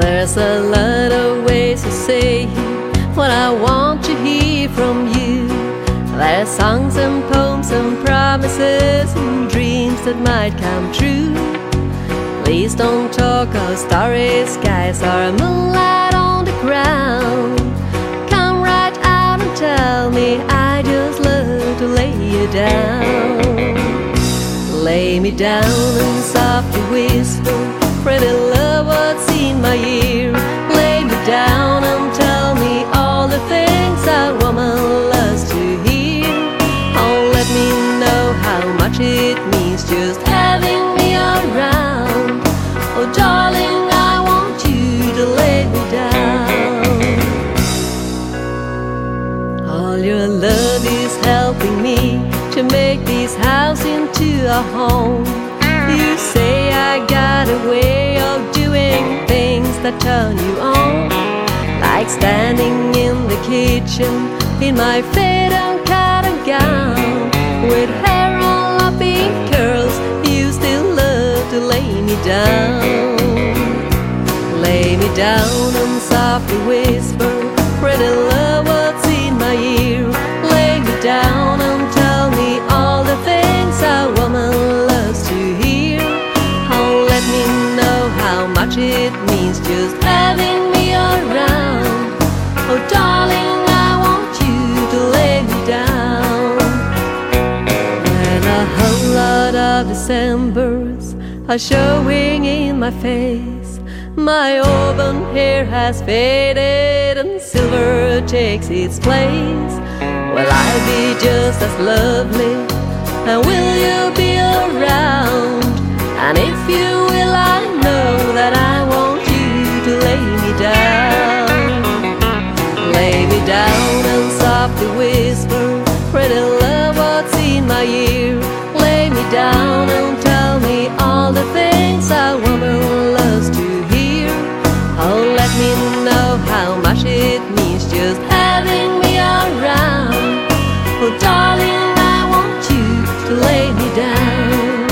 There's a lot of ways to say what I want to hear from you. There's songs and poems and promises and dreams that might come true. Please don't talk of starry skies or moonlight on the ground. Come right out and tell me I just love to lay you down. Lay me down and softly whisper, pretty love my ear. Lay me down and tell me all the things a woman loves to hear. Oh, let me know how much it means just having me around. Oh, darling, I want you to lay me down. All your love is helping me to make this house into a home. You say I got a that turn you on, like standing in the kitchen in my fade and cotton gown with hair all up in curls. You still love to lay me down, lay me down and softly whisper, pretty love, much it means just having me around. Oh, darling, I want you to lay me down. When a whole lot of Decembers are showing in my face, my auburn hair has faded and silver takes its place. Will I be just as lovely? And will you be around? And if you softly whisper, pretty love, what's in my ear. Lay me down and tell me all the things a woman loves to hear. Oh, let me know how much it means just having me around. Oh, darling, I want you to lay me down.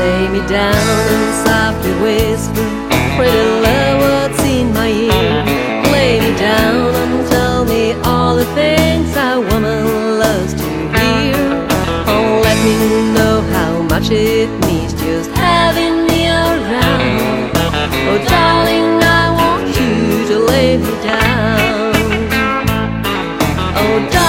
Lay me down and softly whisper, pretty much it means just having me around. Oh, darling, I want you to lay me down. Oh, darling.